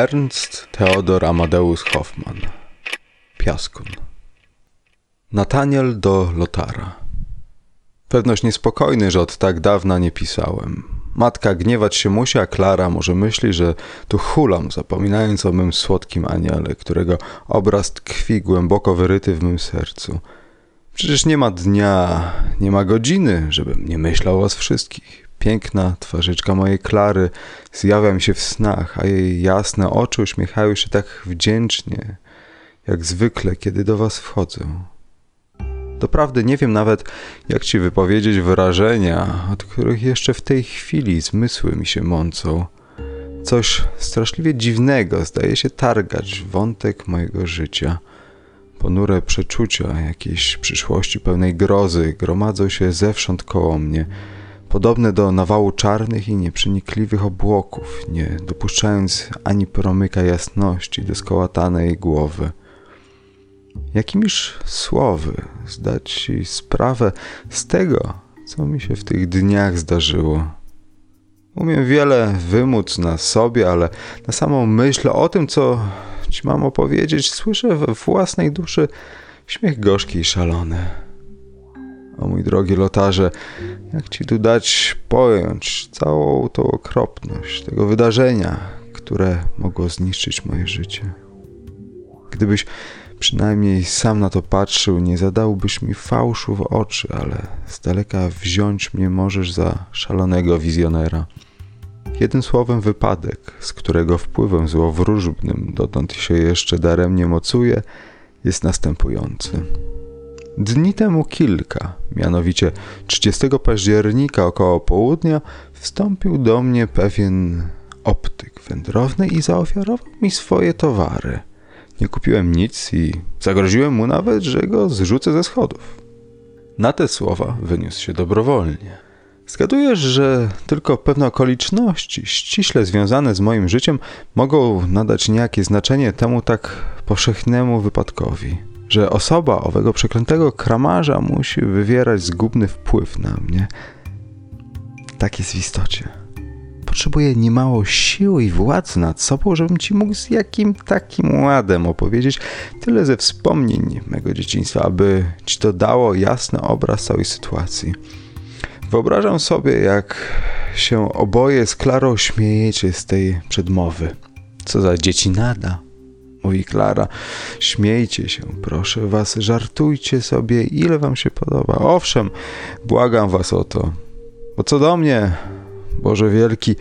Ernst Theodor Amadeus Hoffmann Piaskun Nataniel do Lotara Pewność niespokojny, że od tak dawna nie pisałem. Matka gniewać się musi, a Klara może myśli, że tu hulam, zapominając o mym słodkim aniele, którego obraz tkwi głęboko wyryty w mym sercu. Przecież nie ma dnia, nie ma godziny, żebym nie myślał o was wszystkich. Piękna twarzyczka mojej Klary zjawia mi się w snach, a jej jasne oczy uśmiechają się tak wdzięcznie, jak zwykle, kiedy do was wchodzę. Doprawdy nie wiem nawet, jak ci wypowiedzieć wyrażenia, od których jeszcze w tej chwili zmysły mi się mącą. Coś straszliwie dziwnego zdaje się targać wątek mojego życia. Ponure przeczucia jakiejś przyszłości pełnej grozy gromadzą się zewsząd koło mnie – podobne do nawału czarnych i nieprzenikliwych obłoków, nie dopuszczając ani promyka jasności do skołatanej głowy. Jakimiż słowy zdać ci sprawę z tego, co mi się w tych dniach zdarzyło. Umiem wiele wymóc na sobie, ale na samą myśl o tym, co ci mam opowiedzieć, słyszę we własnej duszy śmiech gorzki i szalony. O mój drogi lotarze, jak ci tu dać pojąć całą tą okropność tego wydarzenia, które mogło zniszczyć moje życie? Gdybyś przynajmniej sam na to patrzył, nie zadałbyś mi fałszu w oczy, ale z daleka wziąć mnie możesz za szalonego wizjonera. Jednym słowem wypadek, z którego wpływem złowróżbnym dotąd się jeszcze daremnie mocuje, jest następujący. Dni temu kilka, mianowicie 30 października około południa, wstąpił do mnie pewien optyk wędrowny i zaofiarował mi swoje towary. Nie kupiłem nic i zagroziłem mu nawet, że go zrzucę ze schodów. Na te słowa wyniósł się dobrowolnie. Zgadujesz, że tylko pewne okoliczności ściśle związane z moim życiem mogą nadać niejakie znaczenie temu tak powszechnemu wypadkowi że osoba owego przeklętego kramarza musi wywierać zgubny wpływ na mnie. Tak jest w istocie. Potrzebuję niemało sił i władzy nad sobą, żebym ci mógł z jakim takim ładem opowiedzieć tyle ze wspomnień mego dzieciństwa, aby ci to dało jasny obraz całej sytuacji. Wyobrażam sobie, jak się oboje z Klarą śmiejecie z tej przedmowy. Co za dzieci nada mówi Klara. Śmiejcie się, proszę was, żartujcie sobie, ile wam się podoba. Owszem, błagam was o to. Bo co do mnie, Boże Wielki,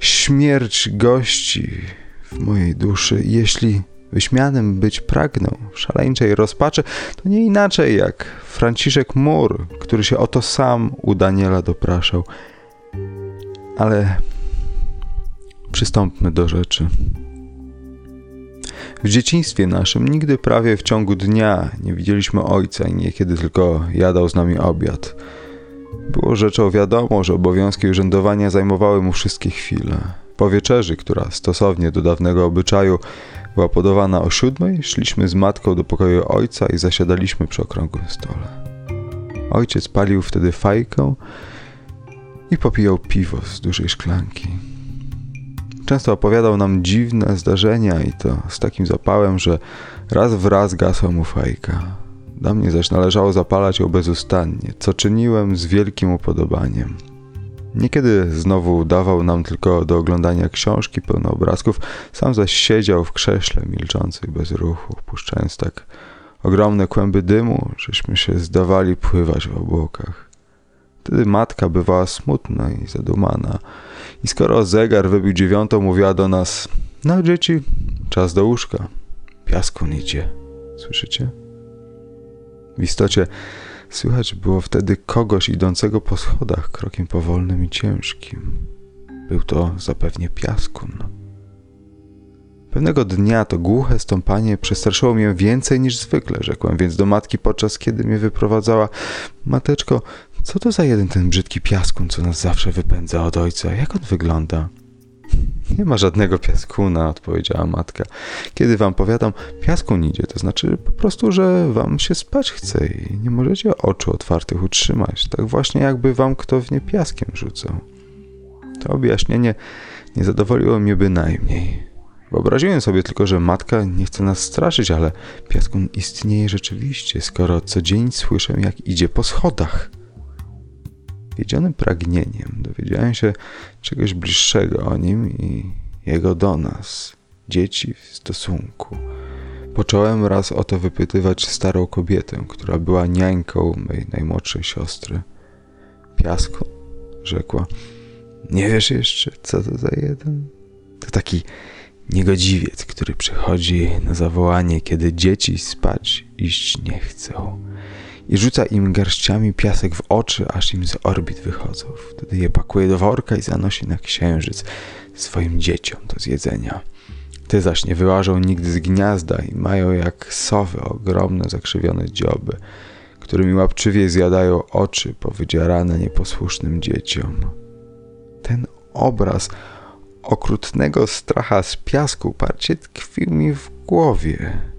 śmierć gości w mojej duszy. Jeśli wyśmianym być pragnął w szaleńczej rozpaczy, to nie inaczej jak Franciszek Mur, który się o to sam u Daniela dopraszał. Ale przystąpmy do rzeczy. W dzieciństwie naszym nigdy prawie w ciągu dnia nie widzieliśmy ojca i niekiedy tylko jadał z nami obiad. Było rzeczą wiadomo, że obowiązki urzędowania zajmowały mu wszystkie chwile. Po wieczerzy, która stosownie do dawnego obyczaju była podawana o siódmej, szliśmy z matką do pokoju ojca i zasiadaliśmy przy okrągłym stole. Ojciec palił wtedy fajkę i popijał piwo z dużej szklanki. Często opowiadał nam dziwne zdarzenia i to z takim zapałem, że raz w raz gasła mu fajka. Dla mnie zaś należało zapalać ją bezustannie, co czyniłem z wielkim upodobaniem. Niekiedy znowu dawał nam tylko do oglądania książki pełne obrazków, sam zaś siedział w krześle milczący bez ruchu, puszczając tak ogromne kłęby dymu, żeśmy się zdawali pływać w obłokach. Wtedy matka bywała smutna i zadumana. I skoro zegar wybił dziewiątą, mówiła do nas: No, dzieci, czas do łóżka. Piaskun idzie. Słyszycie? W istocie słychać było wtedy kogoś idącego po schodach krokiem powolnym i ciężkim. Był to zapewnie piaskun. Pewnego dnia to głuche stąpanie przestraszyło mnie więcej niż zwykle, rzekłem więc do matki podczas kiedy mnie wyprowadzała. Mateczko, co to za jeden ten brzydki piaskun, co nas zawsze wypędza od ojca? Jak on wygląda? Nie ma żadnego piaskuna, odpowiedziała matka. Kiedy wam powiadam, piaskun idzie, to znaczy po prostu, że wam się spać chce i nie możecie oczu otwartych utrzymać, tak właśnie jakby wam kto w nie piaskiem rzucał. To objaśnienie nie zadowoliło mnie bynajmniej. Wyobraziłem sobie tylko, że matka nie chce nas straszyć, ale piaskun istnieje rzeczywiście, skoro co dzień słyszę, jak idzie po schodach. Wiedzionym pragnieniem dowiedziałem się czegoś bliższego o nim i jego do nas, dzieci w stosunku. Począłem raz o to wypytywać starą kobietę, która była niańką mej najmłodszej siostry. Piasko, rzekła, nie wiesz jeszcze, co to za jeden? To taki niegodziwiec, który przychodzi na zawołanie, kiedy dzieci spać iść nie chcą i rzuca im garściami piasek w oczy, aż im z orbit wychodzą. Wtedy je pakuje do worka i zanosi na księżyc swoim dzieciom do zjedzenia. Te zaś nie wyłażą nigdy z gniazda i mają jak sowy ogromne, zakrzywione dzioby, którymi łapczywie zjadają oczy powydzierane nieposłusznym dzieciom. Ten obraz okrutnego stracha z piasku parcie tkwił mi w głowie.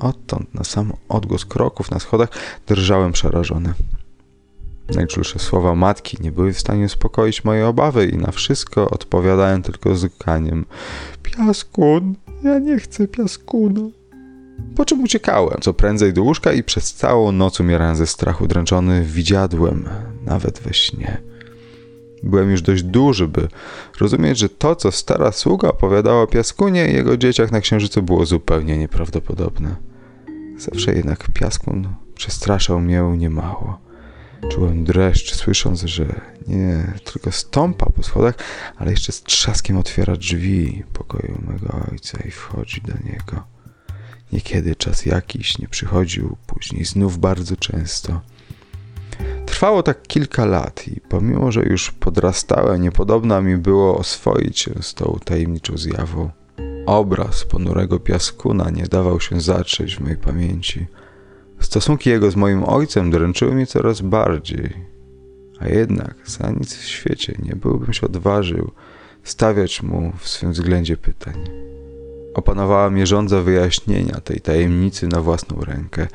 Odtąd na sam odgłos kroków na schodach drżałem przerażony. Najczulsze słowa matki nie były w stanie uspokoić mojej obawy i na wszystko odpowiadałem tylko zganiem. Piaskun, ja nie chcę piaskuna. Po czym uciekałem, co prędzej do łóżka i przez całą noc umierałem ze strachu dręczony widziadłem, nawet we śnie. Byłem już dość duży, by rozumieć, że to, co stara sługa opowiadała o Piaskunie i jego dzieciach na księżycu było zupełnie nieprawdopodobne. Zawsze jednak Piaskun przestraszał mnie niemało. Czułem dreszcz, słysząc, że nie tylko stąpa po schodach, ale jeszcze z trzaskiem otwiera drzwi pokoju mego ojca i wchodzi do niego. Niekiedy czas jakiś nie przychodził, później znów bardzo często – Trwało tak kilka lat i pomimo, że już podrastałem, niepodobna mi było oswoić się z tą tajemniczą zjawą. Obraz ponurego piaskuna nie dawał się zatrzeć w mojej pamięci. Stosunki jego z moim ojcem dręczyły mnie coraz bardziej. A jednak za nic w świecie nie byłbym się odważył stawiać mu w swym względzie pytań. Opanowała mnie żądza wyjaśnienia tej tajemnicy na własną rękę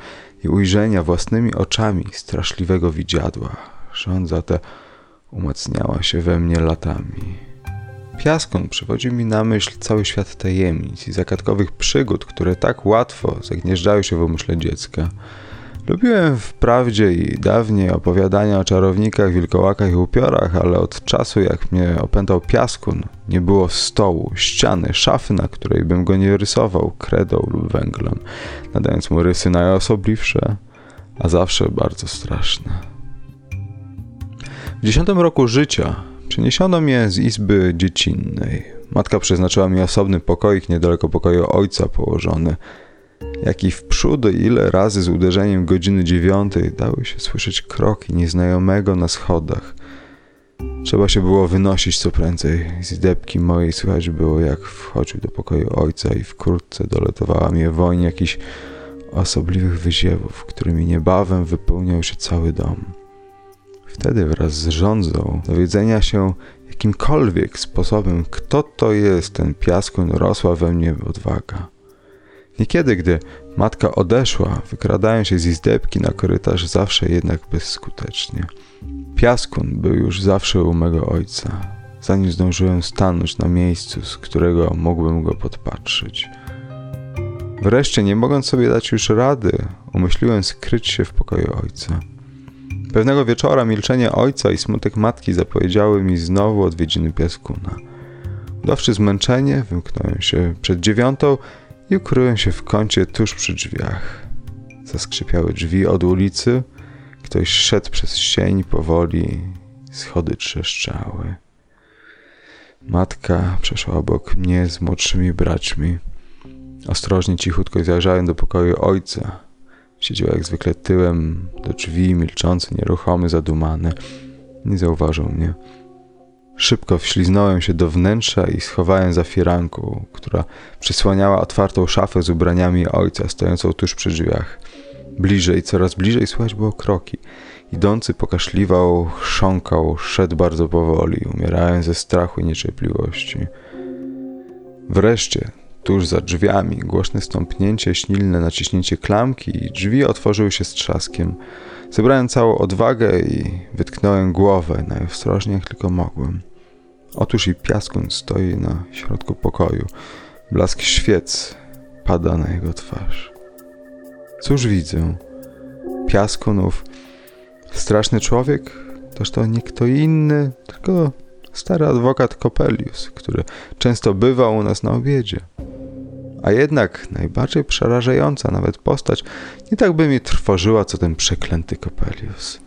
i ujrzenia własnymi oczami straszliwego widziadła. Żądza ta umacniała się we mnie latami. Piaskon przywodził mi na myśl cały świat tajemnic i zagadkowych przygód, które tak łatwo zagnieżdżają się w umyśle dziecka. Lubiłem wprawdzie i dawniej opowiadania o czarownikach, wilkołakach i upiorach, ale od czasu jak mnie opętał piaskun, nie było stołu, ściany, szafy, na której bym go nie rysował kredą lub węglem, nadając mu rysy najosobliwsze, a zawsze bardzo straszne. W dziesiątym roku życia przeniesiono mnie z izby dziecinnej. Matka przeznaczyła mi osobny pokoik niedaleko pokoju ojca położony – jak i w przód, ile razy z uderzeniem godziny dziewiątej dały się słyszeć kroki nieznajomego na schodach. Trzeba się było wynosić co prędzej. Z depki mojej słychać było, jak wchodził do pokoju ojca i wkrótce doletowała mnie woń jakichś osobliwych wyziewów, którymi niebawem wypełniał się cały dom. Wtedy wraz z rządzą dowiedzenia się jakimkolwiek sposobem, kto to jest ten piaskun, rosła we mnie odwaga. Niekiedy, gdy matka odeszła, wykradają się z izdebki na korytarz zawsze jednak bezskutecznie. Piaskun był już zawsze u mego ojca, zanim zdążyłem stanąć na miejscu, z którego mógłbym go podpatrzyć. Wreszcie, nie mogąc sobie dać już rady, umyśliłem skryć się w pokoju ojca. Pewnego wieczora milczenie ojca i smutek matki zapowiedziały mi znowu odwiedziny piaskuna. Udawszy zmęczenie, wymknąłem się przed dziewiątą i ukryłem się w kącie tuż przy drzwiach. Zaskrzypiały drzwi od ulicy, ktoś szedł przez sień powoli, schody trzeszczały. Matka przeszła obok mnie z młodszymi braćmi. Ostrożnie, cichutko zajrzałem do pokoju ojca. Siedział jak zwykle tyłem do drzwi, milczący, nieruchomy, zadumany. Nie zauważył mnie. Szybko wśliznąłem się do wnętrza i schowałem za firanką, która przysłaniała otwartą szafę z ubraniami ojca, stojącą tuż przy drzwiach. Bliżej, coraz bliżej słychać było kroki. Idący pokaszliwał, chrząkał, szedł bardzo powoli, umierając ze strachu i niecierpliwości. Wreszcie, tuż za drzwiami, głośne stąpnięcie, śnilne naciśnięcie klamki i drzwi otworzyły się z trzaskiem. Zebrałem całą odwagę i wytknąłem głowę najostrożniej jak tylko mogłem. Otóż i piaskun stoi na środku pokoju. Blask świec pada na jego twarz. Cóż widzę? Piaskunów. Straszny człowiek? Toż to nie kto inny, tylko stary adwokat Kopelius, który często bywał u nas na obiedzie. A jednak najbardziej przerażająca nawet postać nie tak by mi trwożyła, co ten przeklęty Kopelius.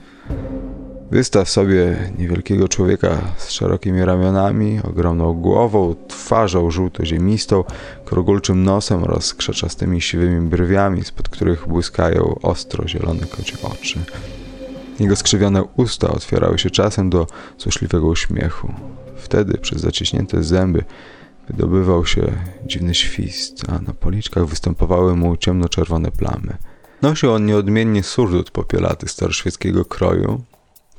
Wystaw sobie niewielkiego człowieka z szerokimi ramionami, ogromną głową, twarzą żółto-ziemistą, krogulczym nosem oraz krzaczastymi siwymi brwiami, spod których błyskają ostro zielone kocie oczy. Jego skrzywione usta otwierały się czasem do złośliwego uśmiechu. Wtedy przez zaciśnięte zęby wydobywał się dziwny świst, a na policzkach występowały mu ciemnoczerwone plamy. Nosił on nieodmiennie surdut popielaty staroświeckiego kroju,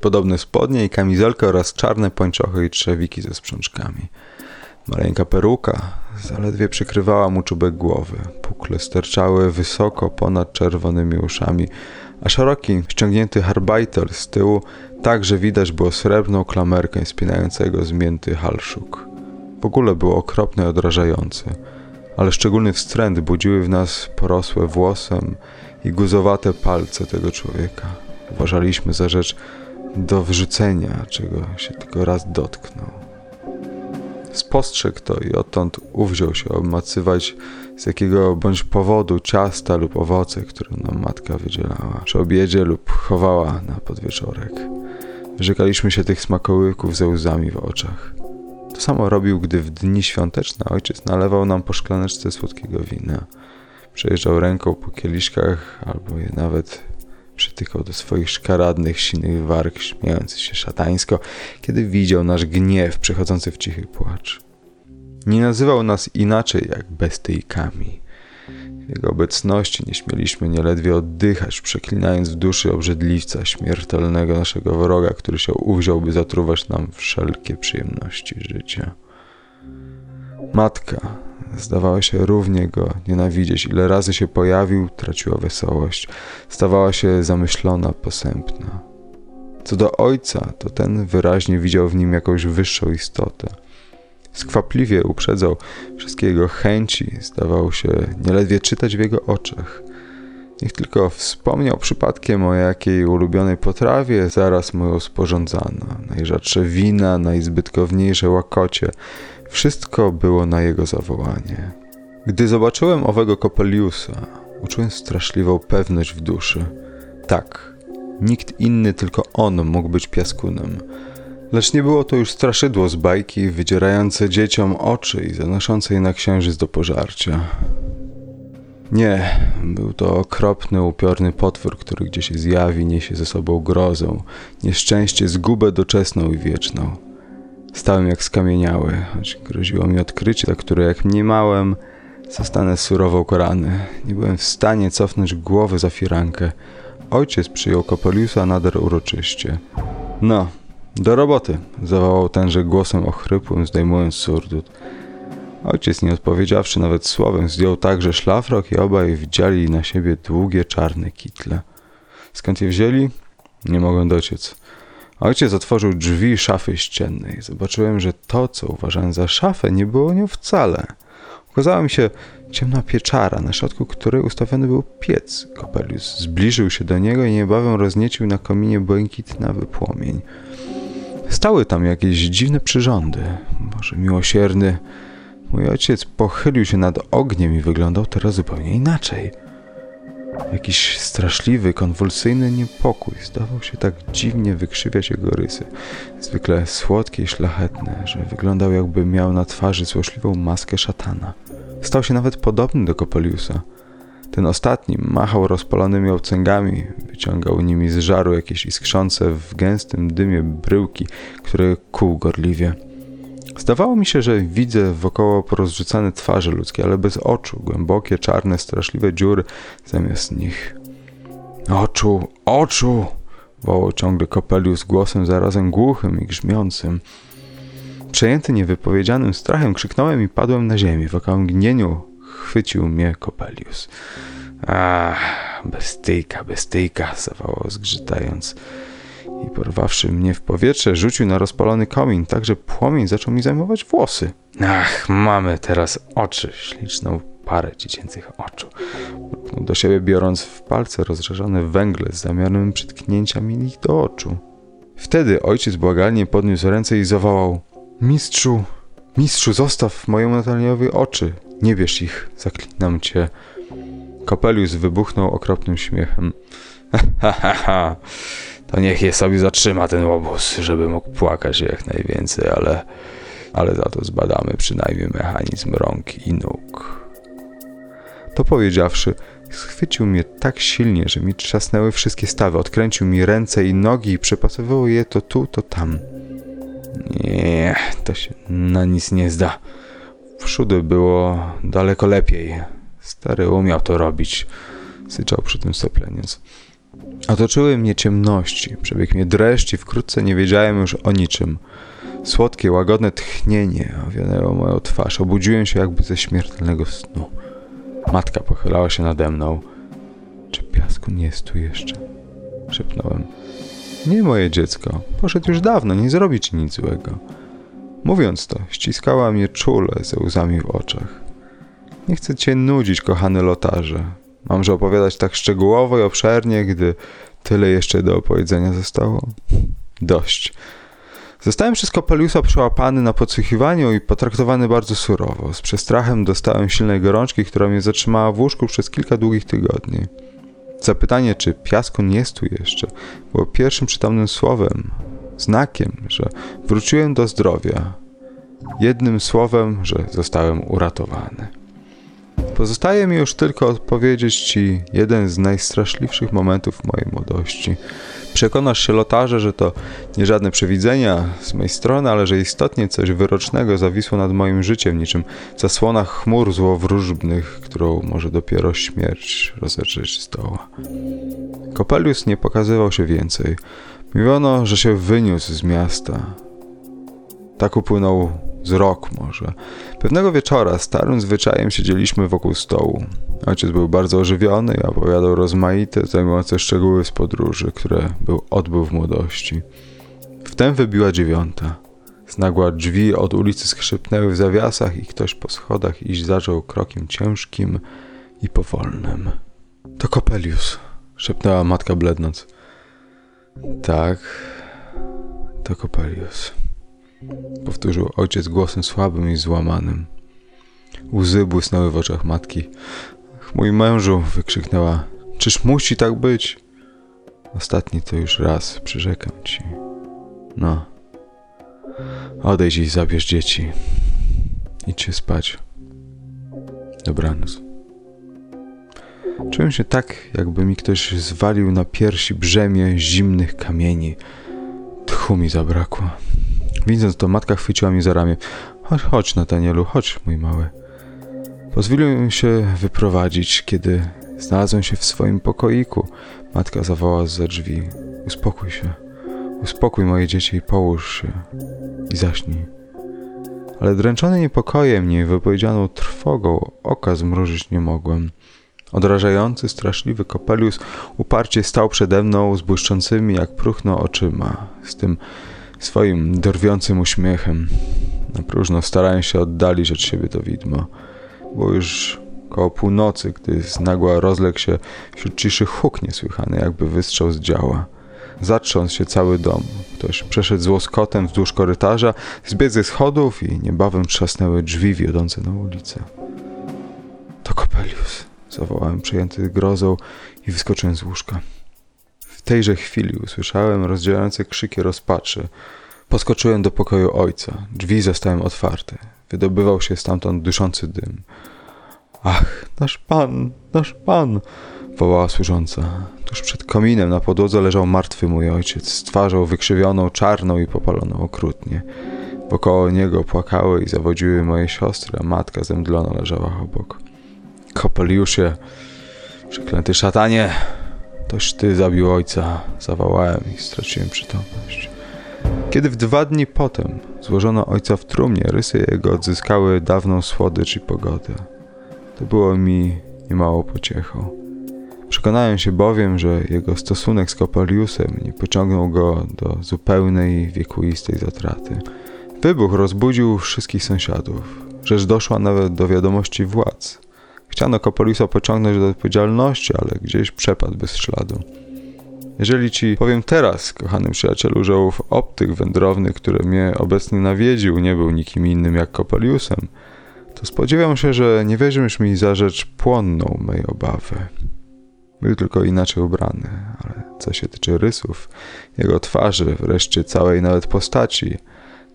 podobne spodnie i kamizelkę oraz czarne pończochy i trzewiki ze sprzączkami. Maleńka peruka zaledwie przykrywała mu czubek głowy. Pukle sterczały wysoko ponad czerwonymi uszami, a szeroki, ściągnięty harbajtel z tyłu także widać było srebrną klamerkę spinającego zmięty halszuk. W ogóle było okropne i odrażające, ale szczególny wstręt budziły w nas porosłe włosem i guzowate palce tego człowieka. Uważaliśmy za rzecz do wrzucenia, czego się tylko raz dotknął. Spostrzegł to i odtąd uwziął się obmacywać z jakiego bądź powodu ciasta lub owoce, które nam matka wydzielała przy obiedzie lub chowała na podwieczorek. Wyrzekaliśmy się tych smakołyków ze łzami w oczach. To samo robił, gdy w dni świąteczne ojciec nalewał nam po szklaneczce słodkiego wina. Przejeżdżał ręką po kieliszkach albo je nawet przytykał do swoich szkaradnych, sinych warg, śmiejąc się szatańsko, kiedy widział nasz gniew przechodzący w cichy płacz. Nie nazywał nas inaczej jak bestyjkami. Jego obecności nie śmieliśmy nieledwie oddychać, przeklinając w duszy obrzydliwca, śmiertelnego naszego wroga, który się uwziąłby zatruwać nam wszelkie przyjemności życia. Matka zdawała się równie go nienawidzieć. Ile razy się pojawił, traciła wesołość. Stawała się zamyślona, posępna. Co do ojca, to ten wyraźnie widział w nim jakąś wyższą istotę. Skwapliwie uprzedzał wszystkie jego chęci, zdawał się nieledwie czytać w jego oczach. Niech tylko wspomniał przypadkiem o jakiej ulubionej potrawie, zaraz mu ją sporządzano. Najrzadsze wina, najzbytkowniejsze łakocie. Wszystko było na jego zawołanie. Gdy zobaczyłem owego Kopeliusa, uczułem straszliwą pewność w duszy. Tak, nikt inny, tylko on mógł być piaskunem. Lecz nie było to już straszydło z bajki, wydzierające dzieciom oczy i zanoszące je na księżyc do pożarcia. Nie, był to okropny, upiorny potwór, który gdzie się zjawi, niesie ze sobą grozę, nieszczęście, zgubę doczesną i wieczną. Stałem jak skamieniały, choć groziło mi odkrycie, za które jak mniemałem, zostanę surowo korany. Nie byłem w stanie cofnąć głowy za firankę. Ojciec przyjął Kopeliusa nader uroczyście. No, do roboty, zawołał tenże głosem ochrypłym, zdejmując surdut. Ojciec, nie odpowiedziawszy nawet słowem, zdjął także szlafrok i obaj wdziali na siebie długie, czarne kitle. Skąd je wzięli? Nie mogłem dociec. Ojciec otworzył drzwi szafy ściennej. Zobaczyłem, że to, co uważałem za szafę, nie było nią wcale. Ukazała mi się ciemna pieczara, na środku której ustawiony był piec. Kopelius zbliżył się do niego i niebawem rozniecił na kominie błękitnawy płomień. Stały tam jakieś dziwne przyrządy. Boże miłosierny, mój ojciec pochylił się nad ogniem i wyglądał teraz zupełnie inaczej. Jakiś straszliwy, konwulsyjny niepokój zdawał się tak dziwnie wykrzywiać jego rysy. Zwykle słodkie i szlachetne, że wyglądał jakby miał na twarzy złośliwą maskę szatana. Stał się nawet podobny do Kopeliusa. Ten ostatni machał rozpalonymi obcęgami, wyciągał nimi z żaru jakieś iskrzące w gęstym dymie bryłki, które kuł gorliwie. Zdawało mi się, że widzę wokoło porozrzucane twarze ludzkie, ale bez oczu, głębokie, czarne, straszliwe dziury zamiast nich. Oczu, oczu! wołał ciągle Kopelius głosem zarazem głuchym i grzmiącym. Przejęty niewypowiedzianym strachem krzyknąłem i padłem na ziemię. W okamgnieniu chwycił mnie Kopelius. Ach, bestyjka, bestyjka, zawołał zgrzytając i porwawszy mnie w powietrze, rzucił na rozpalony komin, tak że płomień zaczął mi zajmować włosy. Ach, mamy teraz oczy, śliczną parę dziecięcych oczu. Mruknął do siebie, biorąc w palce rozżarzone węgle z zamiarem przytknięcia mi ich do oczu. Wtedy ojciec błagalnie podniósł ręce i zawołał: Mistrzu, mistrzu, zostaw mojemu Nataliowi oczy. Nie bierz ich, zaklinam cię. Kopelius wybuchnął okropnym śmiechem. Ha, ha, ha. To niech je sobie zatrzyma ten łobuz, żeby mógł płakać jak najwięcej, ale, ale za to zbadamy przynajmniej mechanizm rąk i nóg. To powiedziawszy, schwycił mnie tak silnie, że mi trzasnęły wszystkie stawy. Odkręcił mi ręce i nogi i przepasowywał je to tu, to tam. Nie, to się na nic nie zda. W szudy było daleko lepiej. Stary umiał to robić, syczał przy tym sopleniec. Otoczyły mnie ciemności, przebiegł mnie dreszcz i wkrótce nie wiedziałem już o niczym. Słodkie, łagodne tchnienie owionęło moją twarz. Obudziłem się jakby ze śmiertelnego snu. Matka pochylała się nade mną. Czy piasku nie jest tu jeszcze? Szepnąłem. Nie, moje dziecko. Poszedł już dawno, nie zrobi ci nic złego. Mówiąc to, ściskała mnie czule ze łzami w oczach. Nie chcę cię nudzić, kochany lotarze. Mamże opowiadać tak szczegółowo i obszernie, gdy tyle jeszcze do opowiedzenia zostało? Dość. Zostałem przez Kopeliusa przełapany na podsłuchiwaniu i potraktowany bardzo surowo. Z przestrachem dostałem silnej gorączki, która mnie zatrzymała w łóżku przez kilka długich tygodni. Zapytanie, czy piaskun jest tu jeszcze, było pierwszym przytomnym słowem, znakiem, że wróciłem do zdrowia. Jednym słowem, że zostałem uratowany. Pozostaje mi już tylko odpowiedzieć Ci jeden z najstraszliwszych momentów mojej młodości. Przekonasz się, lotarze, że to nie żadne przewidzenia z mojej strony, ale że istotnie coś wyrocznego zawisło nad moim życiem, niczym zasłona chmur złowróżbnych, którą może dopiero śmierć rozerzyć z doła. Kopelius nie pokazywał się więcej. Mówiono, że się wyniósł z miasta. Tak upłynął z rok może. Pewnego wieczora starym zwyczajem siedzieliśmy wokół stołu. Ojciec był bardzo ożywiony i opowiadał rozmaite, zajmujące szczegóły z podróży, które był odbył w młodości. Wtem wybiła dziewiąta. Z nagła drzwi od ulicy skrzypnęły w zawiasach i ktoś po schodach iść zaczął krokiem ciężkim i powolnym. To Kopelius, szepnęła matka blednąc. Tak, to Kopelius powtórzył ojciec głosem słabym i złamanym. Łzy błysnęły w oczach matki. Mój mężu, wykrzyknęła, czyż musi tak być? Ostatni to już raz, przyrzekam ci. No, odejdź i zabierz dzieci. Idź się spać. Dobranoc. Czułem się tak, jakby mi ktoś zwalił na piersi brzemię zimnych kamieni. Tchu mi zabrakło. Widząc to, matka chwyciła mnie za ramię. Chodź, chodź, Natanielu, chodź, mój mały. Pozwoliłem się wyprowadzić, kiedy znalazłem się w swoim pokoiku. Matka zawołała za drzwi. Uspokój się. Uspokój moje dzieci i połóż się. I zaśnij. Ale dręczony niepokojem, niewypowiedzianą trwogą, oka zmrużyć nie mogłem. Odrażający, straszliwy Kopelius uparcie stał przede mną z błyszczącymi jak próchno oczyma, z tym swoim drwiącym uśmiechem. Na próżno starałem się oddalić od siebie to widmo. Było już Koło północy, gdy z nagła rozległ się wśród ciszy huk niesłychany, jakby wystrzał z działa. Zatrząsł się cały dom. Ktoś przeszedł z łoskotem wzdłuż korytarza, zbiegł ze schodów i niebawem trzasnęły drzwi wiodące na ulicę. To Kopelius, zawołałem przejęty grozą i wyskoczyłem z łóżka. W tejże chwili usłyszałem rozdzielające krzyki rozpaczy. Poskoczyłem do pokoju ojca. Drzwi zostałem otwarte. Wydobywał się stamtąd duszący dym. Ach, nasz pan, nasz pan! wołała służąca. Tuż przed kominem na podłodze leżał martwy mój ojciec, z twarzą wykrzywioną, czarną i popaloną okrutnie. Wokoło niego płakały i zawodziły moje siostry, a matka zemdlona leżała obok. Kopeliusie, przeklęty szatanie, toś ty zabił ojca, zawołałem i straciłem przytomność. Kiedy w dwa dni potem złożono ojca w trumnie, rysy jego odzyskały dawną słodycz i pogodę. To było mi niemało pociechą. Przekonałem się bowiem, że jego stosunek z Kopeliusem nie pociągnął go do zupełnej, wiekuistej zatraty. Wybuch rozbudził wszystkich sąsiadów. Rzecz doszła nawet do wiadomości władz. Chciano Kopeliusa pociągnąć do odpowiedzialności, ale gdzieś przepadł bez śladu. Jeżeli ci powiem teraz, kochany przyjacielu, że ów optyk wędrowny, który mnie obecnie nawiedził, nie był nikim innym jak Kopeliusem, to spodziewam się, że nie weźmiesz mi za rzecz płonną mej obawy. Był tylko inaczej ubrany, ale co się tyczy rysów, jego twarzy, wreszcie całej nawet postaci,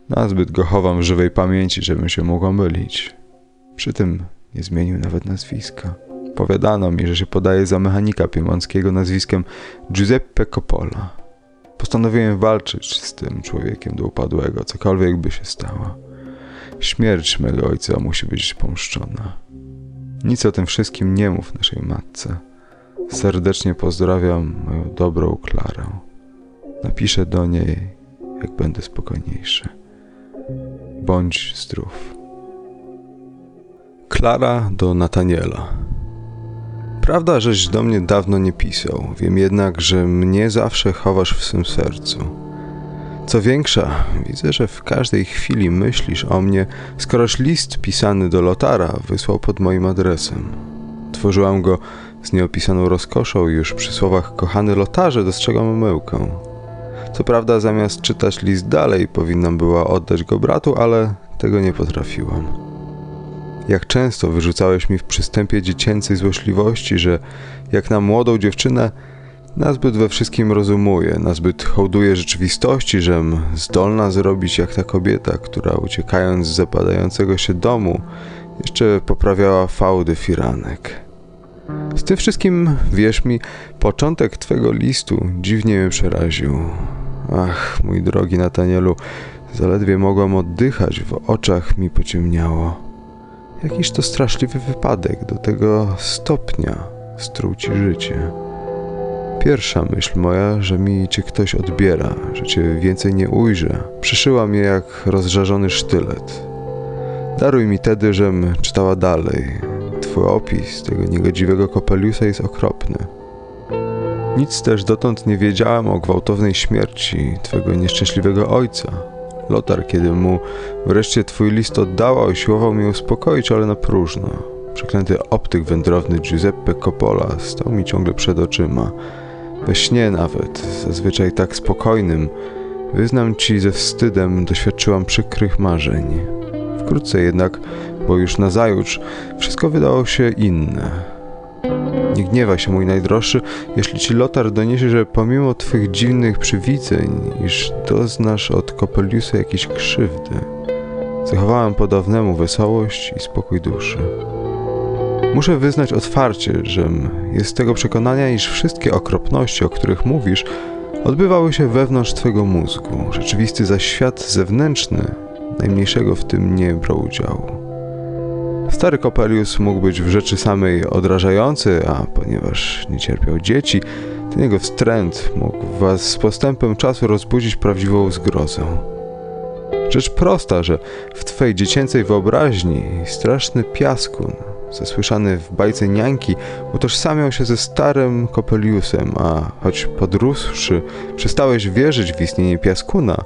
nazbyt go chowam w żywej pamięci, żebym się mógł mylić. Przy tym nie zmienił nawet nazwiska. Powiadano mi, że się podaje za mechanika piemonckiego nazwiskiem Giuseppe Coppola. Postanowiłem walczyć z tym człowiekiem do upadłego, cokolwiek by się stało. Śmierć mego ojca musi być pomszczona. Nic o tym wszystkim nie mów naszej matce. Serdecznie pozdrawiam moją dobrą Klarę. Napiszę do niej, jak będę spokojniejszy. Bądź zdrów. Klara do Nataniela. Prawda, żeś do mnie dawno nie pisał. Wiem jednak, że mnie zawsze chowasz w swym sercu. Co większa, widzę, że w każdej chwili myślisz o mnie, skoroś list pisany do Lotara wysłał pod moim adresem. Tworzyłam go z nieopisaną rozkoszą i już przy słowach kochany Lotarze dostrzegam myłkę. Co prawda zamiast czytać list dalej powinnam była oddać go bratu, ale tego nie potrafiłam. Jak często wyrzucałeś mi w przystępie dziecięcej złośliwości, że jak na młodą dziewczynę nazbyt we wszystkim rozumuje, nazbyt hołduje rzeczywistości, żem zdolna zrobić jak ta kobieta, która uciekając z zapadającego się domu jeszcze poprawiała fałdy firanek. Z tym wszystkim, wierz mi, początek twego listu dziwnie mnie przeraził. Ach, mój drogi Natanielu, zaledwie mogłam oddychać, w oczach mi pociemniało. Jakiż to straszliwy wypadek, do tego stopnia struci życie. Pierwsza myśl moja, że mi cię ktoś odbiera, że cię więcej nie ujrzę, przyszyła mnie jak rozżarzony sztylet. Daruj mi tedy, żem czytała dalej, Twój opis tego niegodziwego Kopeliusa jest okropny. Nic też dotąd nie wiedziałem o gwałtownej śmierci Twego nieszczęśliwego ojca. Lotar, kiedy mu wreszcie Twój list oddała, usiłował mnie uspokoić, ale na próżno. Przeklęty optyk wędrowny Giuseppe Coppola stał mi ciągle przed oczyma. We śnie nawet, zazwyczaj tak spokojnym, wyznam Ci ze wstydem, doświadczyłam przykrych marzeń. Wkrótce jednak bo już nazajutrz wszystko wydało się inne. Nie gniewaj się, mój najdroższy, jeśli ci Lotar doniesie, że pomimo twych dziwnych przywidzeń, iż doznasz od Kopeliusa jakiejś krzywdy. Zachowałem po dawnemu wesołość i spokój duszy. Muszę wyznać otwarcie, żem jest tego przekonania, iż wszystkie okropności, o których mówisz, odbywały się wewnątrz twego mózgu. Rzeczywisty zaś świat zewnętrzny najmniejszego w tym nie brał udziału. Stary Kopelius mógł być w rzeczy samej odrażający, a ponieważ nie cierpiał dzieci, ten jego wstręt mógł was z postępem czasu rozbudzić prawdziwą zgrozę. Rzecz prosta, że w twej dziecięcej wyobraźni straszny piaskun, zasłyszany w bajce niańki, utożsamiał się ze starym Kopeliusem, a choć podrósłszy przestałeś wierzyć w istnienie piaskuna,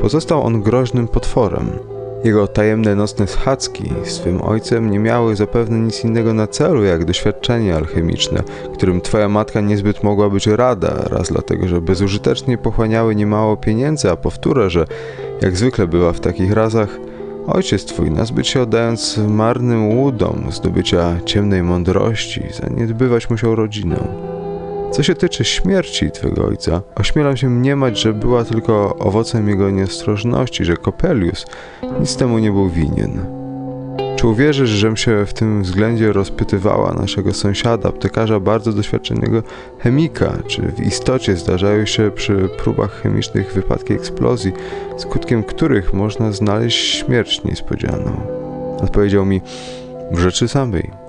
pozostał on groźnym potworem – Jego tajemne nocne schadzki z swym ojcem nie miały zapewne nic innego na celu, jak doświadczenie alchemiczne, którym twoja matka niezbyt mogła być rada, raz dlatego, że bezużytecznie pochłaniały niemało pieniędzy, a powtórę, że jak zwykle bywa w takich razach, ojciec twój, nazbyt się oddając marnym łudom zdobycia ciemnej mądrości, zaniedbywać musiał rodzinę. Co się tyczy śmierci twego ojca, ośmielam się mniemać, że była tylko owocem jego nieostrożności, że Kopelius nic temu nie był winien. Czy uwierzysz, żem się w tym względzie rozpytywała naszego sąsiada, aptekarza bardzo doświadczonego chemika, czy w istocie zdarzają się przy próbach chemicznych wypadki eksplozji, skutkiem których można znaleźć śmierć niespodzianą? Odpowiedział mi, w rzeczy samej.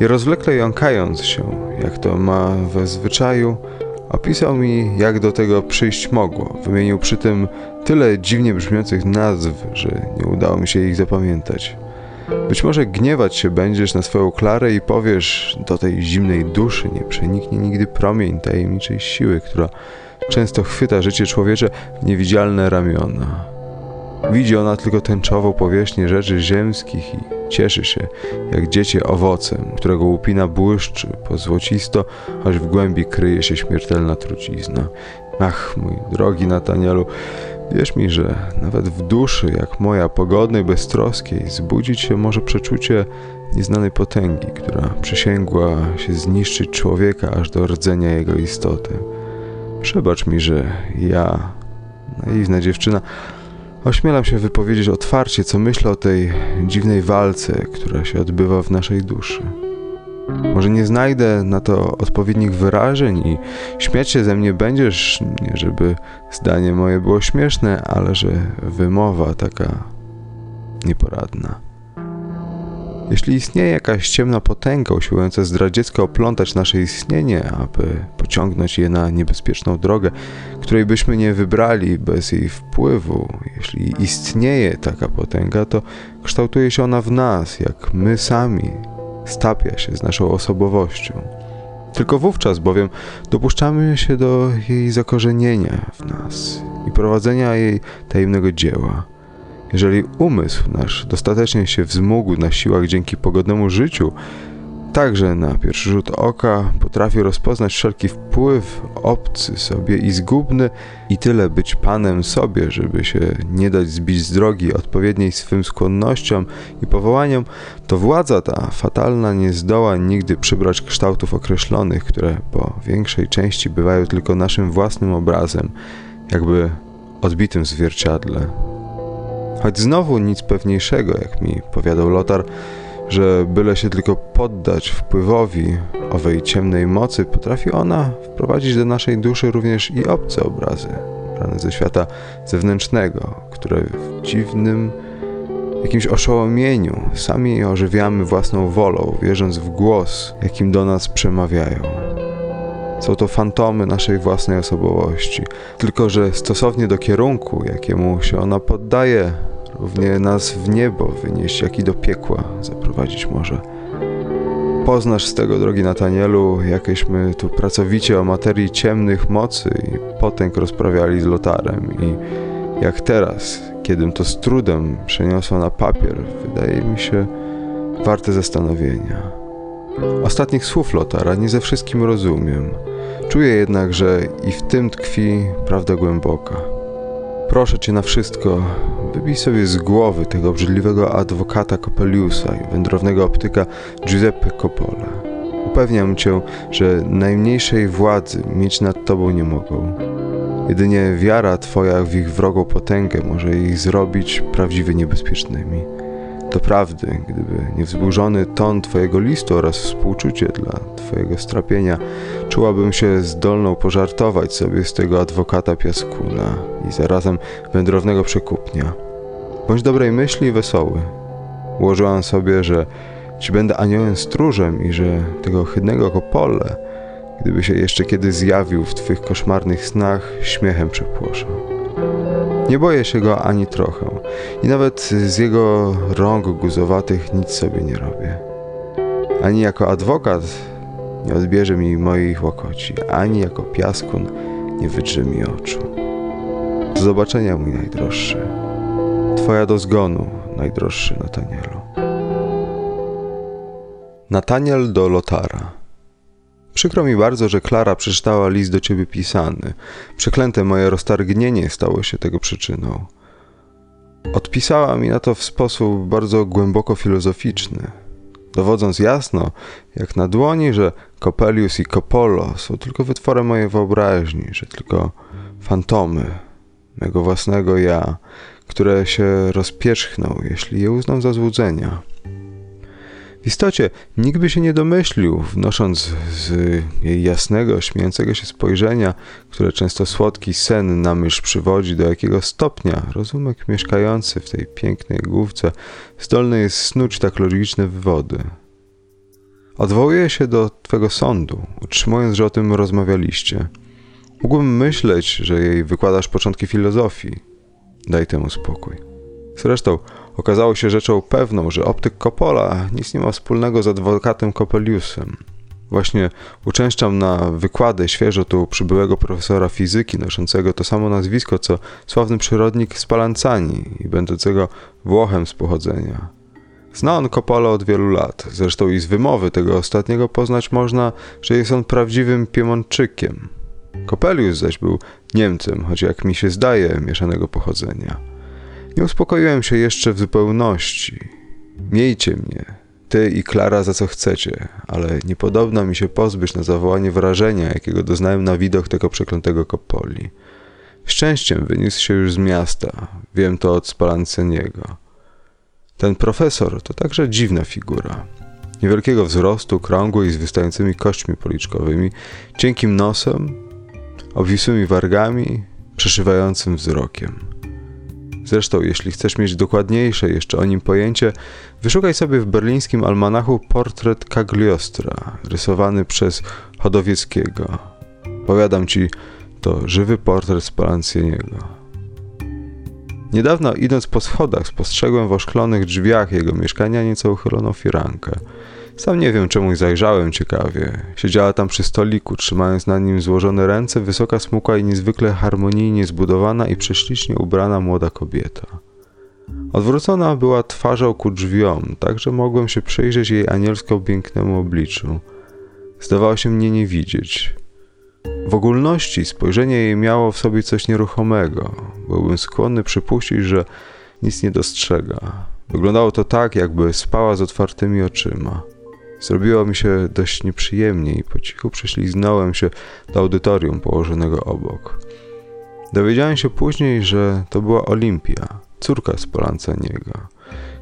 I rozwlekle jąkając się, jak to ma we zwyczaju, opisał mi, jak do tego przyjść mogło. Wymienił przy tym tyle dziwnie brzmiących nazw, że nie udało mi się ich zapamiętać. Być może gniewać się będziesz na swoją Klarę i powiesz, do tej zimnej duszy nie przeniknie nigdy promień tajemniczej siły, która często chwyta życie człowiecze w niewidzialne ramiona. Widzi ona tylko tęczową powierzchnię rzeczy ziemskich i cieszy się, jak dziecię owocem, którego łupina błyszczy po złocisto, aż w głębi kryje się śmiertelna trucizna. Ach, mój drogi Natanielu, wierz mi, że nawet w duszy, jak moja, pogodnej, beztroskiej, zbudzić się może przeczucie nieznanej potęgi, która przysięgła się zniszczyć człowieka aż do rdzenia jego istoty. Przebacz mi, że ja, naiwna dziewczyna, Ośmielam się wypowiedzieć otwarcie, co myślę o tej dziwnej walce, która się odbywa w naszej duszy. Może nie znajdę na to odpowiednich wyrażeń i śmiać się ze mnie będziesz, nie żeby zdanie moje było śmieszne, ale że wymowa taka nieporadna. Jeśli istnieje jakaś ciemna potęga usiłująca zdradziecko oplątać nasze istnienie, aby pociągnąć je na niebezpieczną drogę, której byśmy nie wybrali bez jej wpływu, jeśli istnieje taka potęga, to kształtuje się ona w nas, jak my sami, stapia się z naszą osobowością. Tylko wówczas bowiem dopuszczamy się do jej zakorzenienia w nas i prowadzenia jej tajemnego dzieła. Jeżeli umysł nasz dostatecznie się wzmógł na siłach dzięki pogodnemu życiu, także na pierwszy rzut oka potrafi rozpoznać wszelki wpływ obcy sobie i zgubny i tyle być panem sobie, żeby się nie dać zbić z drogi odpowiedniej swym skłonnościom i powołaniom, to władza ta fatalna nie zdoła nigdy przybrać kształtów określonych, które po większej części bywają tylko naszym własnym obrazem, jakby odbitym w zwierciadle. Choć znowu nic pewniejszego, jak mi powiadał Lotar, że byle się tylko poddać wpływowi owej ciemnej mocy, potrafi ona wprowadzić do naszej duszy również i obce obrazy, brane ze świata zewnętrznego, które w dziwnym jakimś oszołomieniu sami ożywiamy własną wolą, wierząc w głos, jakim do nas przemawiają. Są to fantomy naszej własnej osobowości, tylko że stosownie do kierunku, jakiemu się ona poddaje, równie nas w niebo wynieść, jak i do piekła zaprowadzić może. Poznasz z tego, drogi Natanielu, jakieśmy tu pracowicie o materii ciemnych mocy i potęg rozprawiali z Lotarem i jak teraz, kiedym to z trudem przeniosła na papier, wydaje mi się warte zastanowienia. Ostatnich słów Lotara nie ze wszystkim rozumiem. Czuję jednak, że i w tym tkwi prawda głęboka. Proszę cię na wszystko, wybij sobie z głowy tego obrzydliwego adwokata Coppeliusa i wędrownego optyka Giuseppe Coppola. Upewniam cię, że najmniejszej władzy mieć nad tobą nie mogą. Jedynie wiara twoja w ich wrogą potęgę może ich zrobić prawdziwie niebezpiecznymi. Doprawdy, gdyby nie wzburzony ton Twojego listu oraz współczucie dla Twojego strapienia, czułabym się zdolną pożartować sobie z tego adwokata piaskuna i zarazem wędrownego przekupnia. Bądź dobrej myśli i wesoły. Ułożyłam sobie, że Ci będę aniołem stróżem i że tego ohydnego kopole, gdyby się jeszcze kiedy zjawił w Twych koszmarnych snach, śmiechem przepłoszę. Nie boję się go ani trochę i nawet z jego rąk guzowatych nic sobie nie robię. Ani jako adwokat nie odbierze mi moich łokoci, ani jako piaskun nie wydrze mi oczu. Do zobaczenia, mój najdroższy. Twoja do zgonu, najdroższy Natanielu. Nataniel do Lotara. Przykro mi bardzo, że Klara przeczytała list do ciebie pisany. Przeklęte moje roztargnienie stało się tego przyczyną. Odpisała mi na to w sposób bardzo głęboko filozoficzny, dowodząc jasno, jak na dłoni, że Coppelius i Coppolo są tylko wytworem mojej wyobraźni, że tylko fantomy mego własnego ja, które się rozpierzchną, jeśli je uznam za złudzenia. W istocie nikt by się nie domyślił, wnosząc z jej jasnego, śmiejącego się spojrzenia, które często słodki sen na myśl przywodzi, do jakiego stopnia rozumek mieszkający w tej pięknej główce zdolny jest snuć tak logiczne wywody. Odwołuję się do Twego sądu, utrzymując, że o tym rozmawialiście. Mógłbym myśleć, że jej wykładasz początki filozofii. Daj temu spokój. Zresztą okazało się rzeczą pewną, że optyk Coppola nic nie ma wspólnego z adwokatem Coppeliusem. Właśnie uczęszczam na wykłady świeżo tu przybyłego profesora fizyki noszącego to samo nazwisko co sławny przyrodnik Spallanzani i będącego Włochem z pochodzenia. Zna on Coppola od wielu lat, zresztą i z wymowy tego ostatniego poznać można, że jest on prawdziwym Piemontczykiem. Coppelius zaś był Niemcem, choć jak mi się zdaje, mieszanego pochodzenia. Nie uspokoiłem się jeszcze w zupełności. Miejcie mnie, ty i Klara za co chcecie, ale niepodobna mi się pozbyć na zawołanie wrażenia, jakiego doznałem na widok tego przeklętego Coppoli. Szczęściem wyniósł się już z miasta, wiem to od Spalanceniego. Ten profesor to także dziwna figura. Niewielkiego wzrostu, krągły i z wystającymi kośćmi policzkowymi, cienkim nosem, obwisłymi wargami, przeszywającym wzrokiem. Zresztą, jeśli chcesz mieć dokładniejsze jeszcze o nim pojęcie, wyszukaj sobie w berlińskim almanachu portret Cagliostra, rysowany przez Chodowieckiego. Powiadam ci, to żywy portret Spalancieniego. Niedawno, idąc po schodach, spostrzegłem w oszklonych drzwiach jego mieszkania nieco uchyloną firankę. Sam nie wiem, czemu zajrzałem ciekawie. Siedziała tam przy stoliku, trzymając na nim złożone ręce, wysoka, smukła i niezwykle harmonijnie zbudowana i prześlicznie ubrana młoda kobieta. Odwrócona była twarzą ku drzwiom, tak że mogłem się przyjrzeć jej anielsko pięknemu obliczu. Zdawało się mnie nie widzieć. W ogólności spojrzenie jej miało w sobie coś nieruchomego. Byłbym skłonny przypuścić, że nic nie dostrzega. Wyglądało to tak, jakby spała z otwartymi oczyma. Zrobiło mi się dość nieprzyjemnie i po cichu prześliznąłem się do audytorium położonego obok. Dowiedziałem się później, że to była Olimpia, córka z Polanceniego,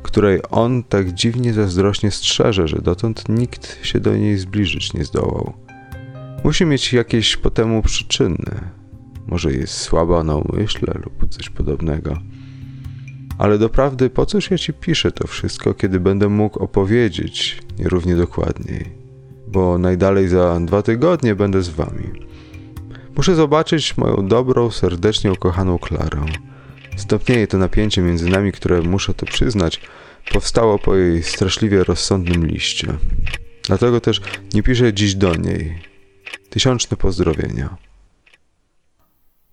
której on tak dziwnie zazdrośnie strzeże, że dotąd nikt się do niej zbliżyć nie zdołał. Musi mieć jakieś po temu przyczyny. Może jest słaba na umyśle lub coś podobnego. Ale doprawdy, po cóż ja ci piszę to wszystko, kiedy będę mógł opowiedzieć nierównie dokładniej? Bo najdalej za dwa tygodnie będę z wami. Muszę zobaczyć moją dobrą, serdecznie ukochaną Klarę. Stopnieje to napięcie między nami, które, muszę to przyznać, powstało po jej straszliwie rozsądnym liście. Dlatego też nie piszę dziś do niej. Tysiączne pozdrowienia.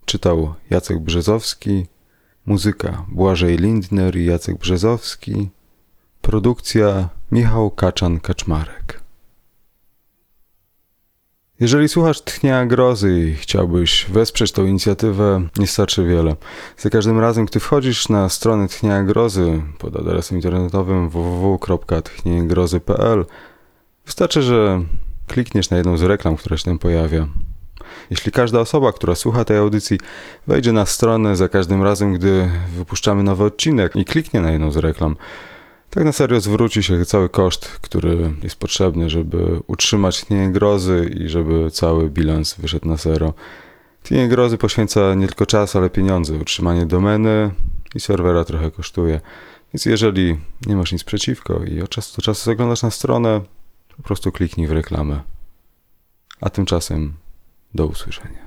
Czytał Jacek Brzezowski, muzyka Błażej Lindner i Jacek Brzezowski, produkcja Michał Kaczan-Kaczmarek. Jeżeli słuchasz Tchnia Grozy i chciałbyś wesprzeć tą inicjatywę, nie starczy wiele. Za każdym razem, gdy wchodzisz na stronę Tchnia Grozy pod adresem internetowym www.tchniegrozy.pl wystarczy, że klikniesz na jedną z reklam, która się tam pojawia. Jeśli każda osoba, która słucha tej audycji, wejdzie na stronę za każdym razem, gdy wypuszczamy nowy odcinek i kliknie na jedną z reklam, tak na serio zwróci się cały koszt, który jest potrzebny, żeby utrzymać tnienie grozy i żeby cały bilans wyszedł na zero. Tnienie grozy poświęca nie tylko czas, ale pieniądze. Utrzymanie domeny i serwera trochę kosztuje. Więc jeżeli nie masz nic przeciwko i od czasu do czasu zaglądasz na stronę, po prostu kliknij w reklamę. A tymczasem do usłyszenia.